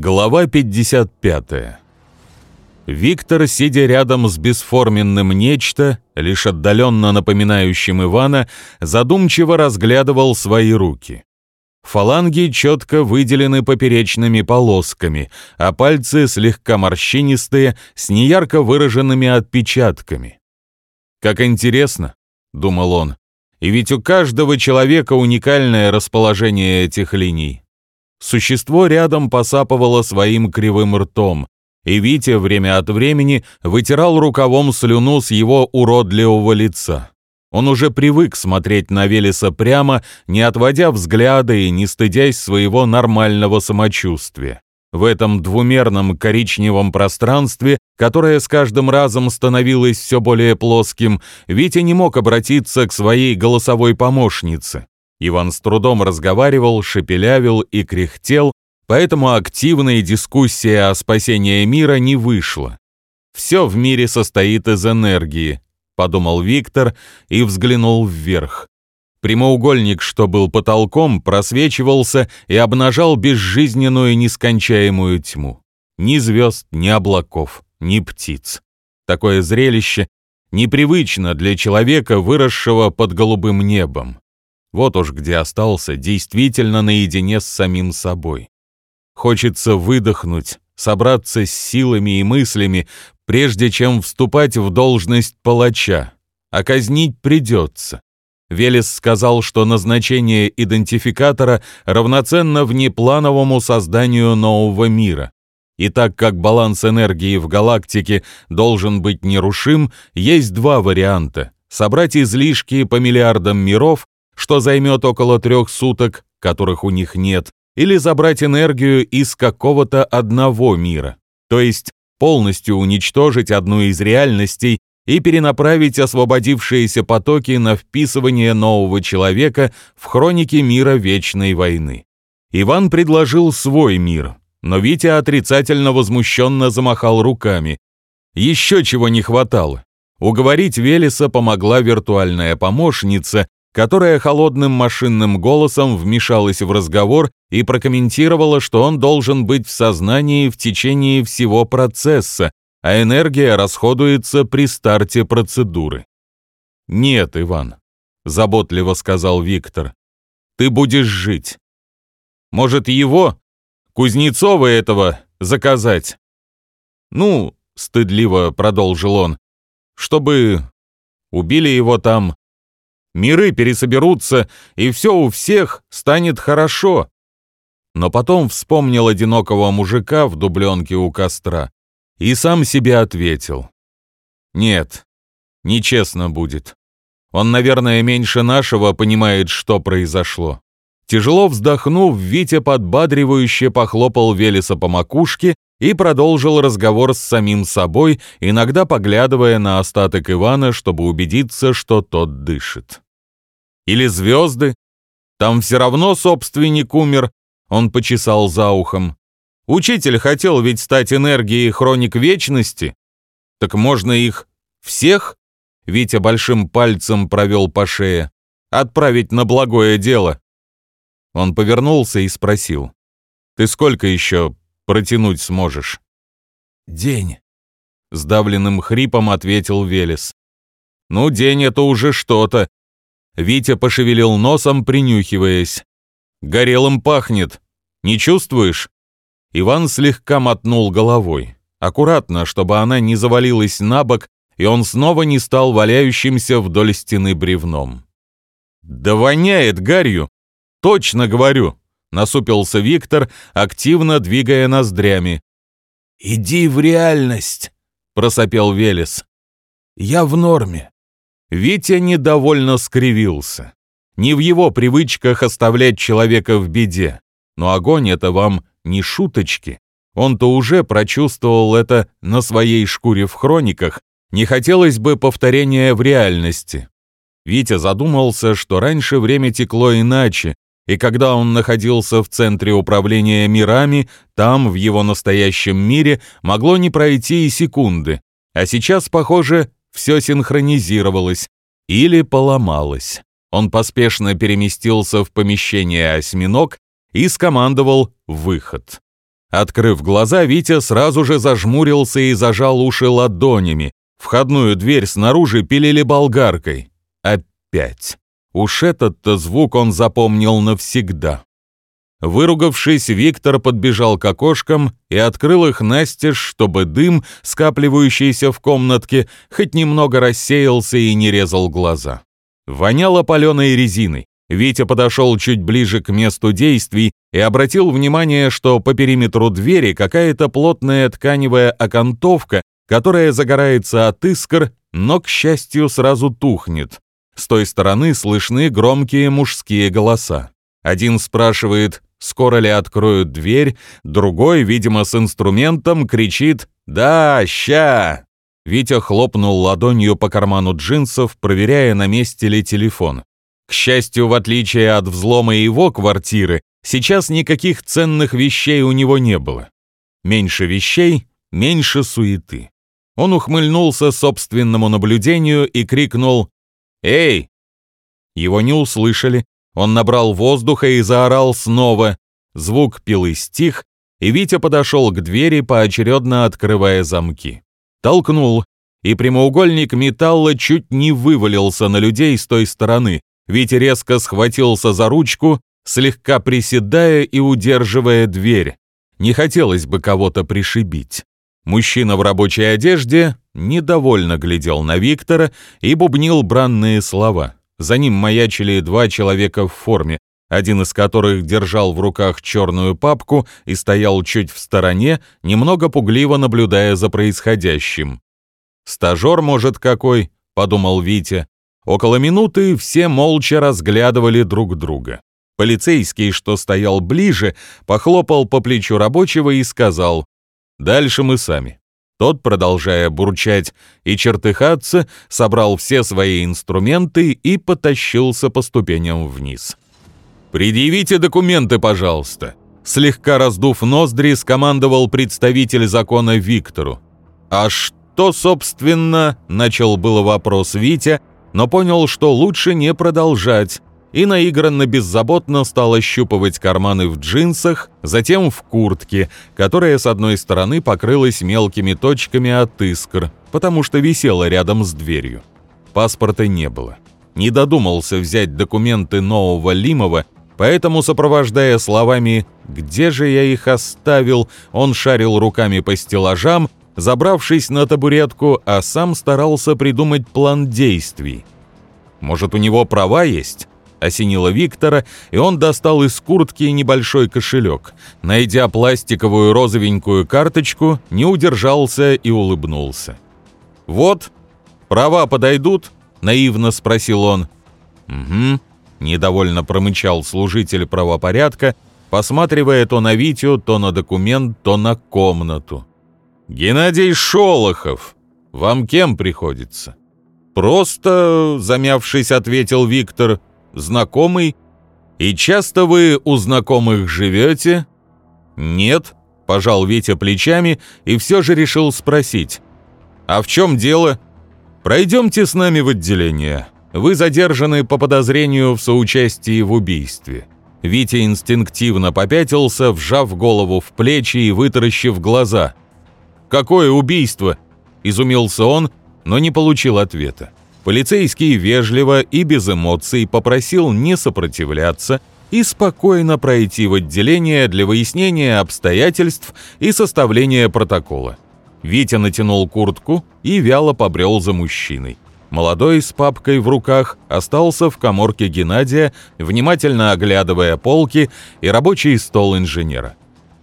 Глава 55. Виктор, сидя рядом с бесформенным нечто, лишь отдаленно напоминающим Ивана, задумчиво разглядывал свои руки. Фаланги четко выделены поперечными полосками, а пальцы слегка морщинистые, с неярко выраженными отпечатками. «Как интересно», — думал он, — «и ведь у каждого человека уникальное расположение этих линий». Существо рядом посапывало своим кривым ртом, и Витя время от времени вытирал рукавом слюну с его уродливого лица. Он уже привык смотреть на Велеса прямо, не отводя взгляда и не стыдясь своего нормального самочувствия. В этом двумерном коричневом пространстве, которое с каждым разом становилось все более плоским, Витя не мог обратиться к своей голосовой помощнице. Иван с трудом разговаривал, шепелявил и кряхтел, поэтому активная дискуссия о спасении мира не вышла. «Все в мире состоит из энергии», — подумал Виктор и взглянул вверх. Прямоугольник, что был потолком, просвечивался и обнажал безжизненную нескончаемую тьму. Ни звезд, ни облаков, ни птиц. Такое зрелище непривычно для человека, выросшего под голубым небом. Вот уж где остался действительно наедине с самим собой. Хочется выдохнуть, собраться с силами и мыслями, прежде чем вступать в должность палача. А казнить придется. Велес сказал, что назначение идентификатора равноценно внеплановому созданию нового мира. И так как баланс энергии в галактике должен быть нерушим, есть два варианта – собрать излишки по миллиардам миров что займет около трех суток, которых у них нет, или забрать энергию из какого-то одного мира, то есть полностью уничтожить одну из реальностей и перенаправить освободившиеся потоки на вписывание нового человека в хроники мира Вечной войны. Иван предложил свой мир, но Витя отрицательно возмущенно замахал руками. Еще чего не хватало. Уговорить Велеса помогла виртуальная помощница, которая холодным машинным голосом вмешалась в разговор и прокомментировала, что он должен быть в сознании в течение всего процесса, а энергия расходуется при старте процедуры. «Нет, Иван», — заботливо сказал Виктор, — «ты будешь жить. Может, его, Кузнецова этого, заказать?» «Ну», — стыдливо продолжил он, — «чтобы убили его там, миры пересоберутся, и все у всех станет хорошо. Но потом вспомнил одинокого мужика в дубленке у костра и сам себе ответил. Нет, нечестно будет. Он, наверное, меньше нашего понимает, что произошло. Тяжело вздохнув, Витя подбадривающе похлопал Велеса по макушке и продолжил разговор с самим собой, иногда поглядывая на остаток Ивана, чтобы убедиться, что тот дышит. Или звезды? Там все равно собственник умер, он почесал за ухом. Учитель хотел ведь стать энергией хроник вечности. Так можно их всех? Витя большим пальцем провел по шее. Отправить на благое дело. Он повернулся и спросил. Ты сколько еще протянуть сможешь? День. Сдавленным хрипом ответил Велес. Ну, день это уже что-то, Витя пошевелил носом, принюхиваясь. «Горелым пахнет. Не чувствуешь?» Иван слегка мотнул головой. Аккуратно, чтобы она не завалилась на бок, и он снова не стал валяющимся вдоль стены бревном. «Да воняет гарью! Точно говорю!» — насупился Виктор, активно двигая ноздрями. «Иди в реальность!» — просопел Велес. «Я в норме. Витя недовольно скривился. Не в его привычках оставлять человека в беде. Но огонь — это вам не шуточки. Он-то уже прочувствовал это на своей шкуре в хрониках. Не хотелось бы повторения в реальности. Витя задумался, что раньше время текло иначе, и когда он находился в центре управления мирами, там, в его настоящем мире, могло не пройти и секунды. А сейчас, похоже, все синхронизировалось или поломалось. Он поспешно переместился в помещение осьминог и скомандовал «выход». Открыв глаза, Витя сразу же зажмурился и зажал уши ладонями. Входную дверь снаружи пилили болгаркой. Опять. Уж этот-то звук он запомнил навсегда. Выругавшись, Виктор подбежал к окошкам и открыл их настежь, чтобы дым, скапливающийся в комнатке, хоть немного рассеялся и не резал глаза. Воняло паленой резиной. Витя подошел чуть ближе к месту действий и обратил внимание, что по периметру двери какая-то плотная тканевая окантовка, которая загорается от искр, но, к счастью, сразу тухнет. С той стороны слышны громкие мужские голоса. Один спрашивает, скоро ли откроют дверь, другой, видимо, с инструментом, кричит «Да, ща!». Витя хлопнул ладонью по карману джинсов, проверяя, на месте ли телефон. К счастью, в отличие от взлома его квартиры, сейчас никаких ценных вещей у него не было. Меньше вещей, меньше суеты. Он ухмыльнулся собственному наблюдению и крикнул «Эй!». Его не услышали, он набрал воздуха и заорал снова. Звук пилы стих, и Витя подошел к двери, поочередно открывая замки. Толкнул, и прямоугольник металла чуть не вывалился на людей с той стороны, Витя резко схватился за ручку, слегка приседая и удерживая дверь. Не хотелось бы кого-то пришибить. Мужчина в рабочей одежде недовольно глядел на Виктора и бубнил бранные слова. За ним маячили два человека в форме, один из которых держал в руках черную папку и стоял чуть в стороне, немного пугливо наблюдая за происходящим. «Стажер, может, какой?» — подумал Витя. Около минуты все молча разглядывали друг друга. Полицейский, что стоял ближе, похлопал по плечу рабочего и сказал «Дальше мы сами». Тот, продолжая бурчать и чертыхаться, собрал все свои инструменты и потащился по ступеням вниз. «Предъявите документы, пожалуйста», слегка раздув ноздри, скомандовал представитель закона Виктору. «А что, собственно?» — начал было вопрос Витя, но понял, что лучше не продолжать, и наигранно беззаботно стал ощупывать карманы в джинсах, затем в куртке, которая с одной стороны покрылась мелкими точками от искр, потому что висела рядом с дверью. Паспорта не было. Не додумался взять документы нового Лимова, поэтому, сопровождая словами «Где же я их оставил?», он шарил руками по стеллажам, забравшись на табуретку, а сам старался придумать план действий. Может, у него права есть? Осенило Виктора, и он достал из куртки небольшой кошелек. Найдя пластиковую розовенькую карточку, не удержался и улыбнулся. «Вот, права подойдут?» — наивно спросил он. «Угу», — недовольно промычал служитель правопорядка, посматривая то на Витю, то на документ, то на комнату. «Геннадий Шолохов, вам кем приходится?» «Просто», — замявшись, ответил Виктор, — «знакомый». «И часто вы у знакомых живете?» «Нет», — пожал Витя плечами и все же решил спросить. «А в чем дело?» «Пройдемте с нами в отделение. Вы задержаны по подозрению в соучастии в убийстве». Витя инстинктивно попятился, вжав голову в плечи и вытаращив глаза. «Какое убийство?» – изумился он, но не получил ответа. Полицейский вежливо и без эмоций попросил не сопротивляться и спокойно пройти в отделение для выяснения обстоятельств и составления протокола. Витя натянул куртку и вяло побрел за мужчиной. Молодой с папкой в руках остался в коморке Геннадия, внимательно оглядывая полки и рабочий стол инженера.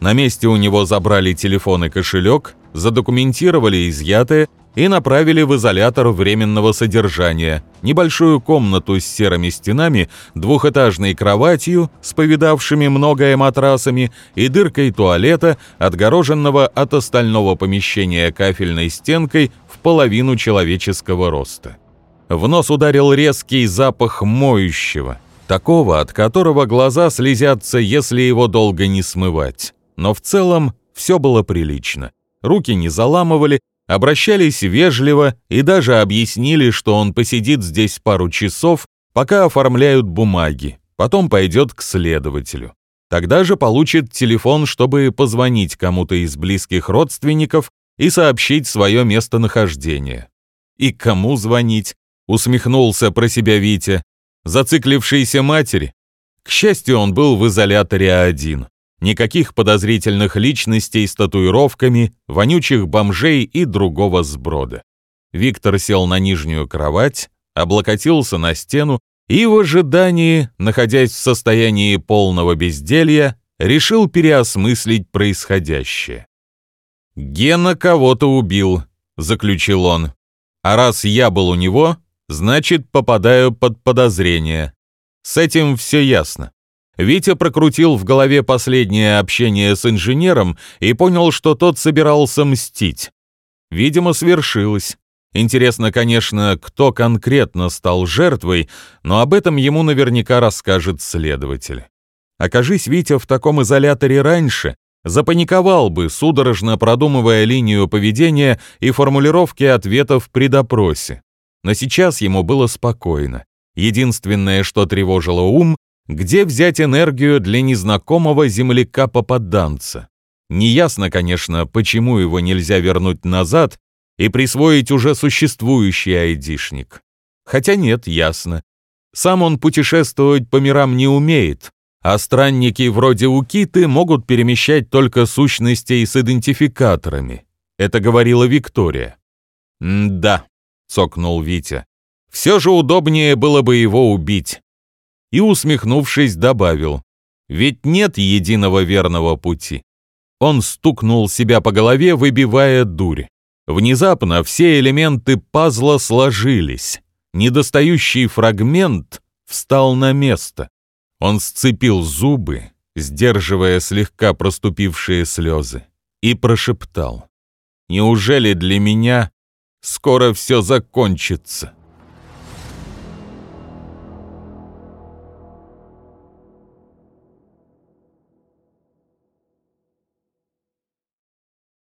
На месте у него забрали телефон и кошелек, задокументировали изъятое и направили в изолятор временного содержания, небольшую комнату с серыми стенами, двухэтажной кроватью с повидавшими многое матрасами и дыркой туалета, отгороженного от остального помещения кафельной стенкой в половину человеческого роста. В нос ударил резкий запах моющего, такого, от которого глаза слезятся, если его долго не смывать. Но в целом все было прилично руки не заламывали, обращались вежливо и даже объяснили, что он посидит здесь пару часов, пока оформляют бумаги, потом пойдет к следователю. Тогда же получит телефон, чтобы позвонить кому-то из близких родственников и сообщить свое местонахождение. «И кому звонить?» — усмехнулся про себя Витя. «Зациклившейся матери?» К счастью, он был в изоляторе один. Никаких подозрительных личностей с татуировками, вонючих бомжей и другого сброда. Виктор сел на нижнюю кровать, облокотился на стену и в ожидании, находясь в состоянии полного безделья, решил переосмыслить происходящее. «Гена кого-то убил», — заключил он. «А раз я был у него, значит, попадаю под подозрение. С этим все ясно. Витя прокрутил в голове последнее общение с инженером и понял, что тот собирался мстить. Видимо, свершилось. Интересно, конечно, кто конкретно стал жертвой, но об этом ему наверняка расскажет следователь. Окажись Витя в таком изоляторе раньше, запаниковал бы, судорожно продумывая линию поведения и формулировки ответов при допросе. Но сейчас ему было спокойно. Единственное, что тревожило ум, где взять энергию для незнакомого земляка-попаданца. Неясно, конечно, почему его нельзя вернуть назад и присвоить уже существующий айдишник. Хотя нет, ясно. Сам он путешествовать по мирам не умеет, а странники вроде Укиты могут перемещать только сущностей с идентификаторами. Это говорила Виктория. «Да», — цокнул Витя, — «все же удобнее было бы его убить и, усмехнувшись, добавил, «Ведь нет единого верного пути». Он стукнул себя по голове, выбивая дурь. Внезапно все элементы пазла сложились. Недостающий фрагмент встал на место. Он сцепил зубы, сдерживая слегка проступившие слезы, и прошептал. «Неужели для меня скоро все закончится?»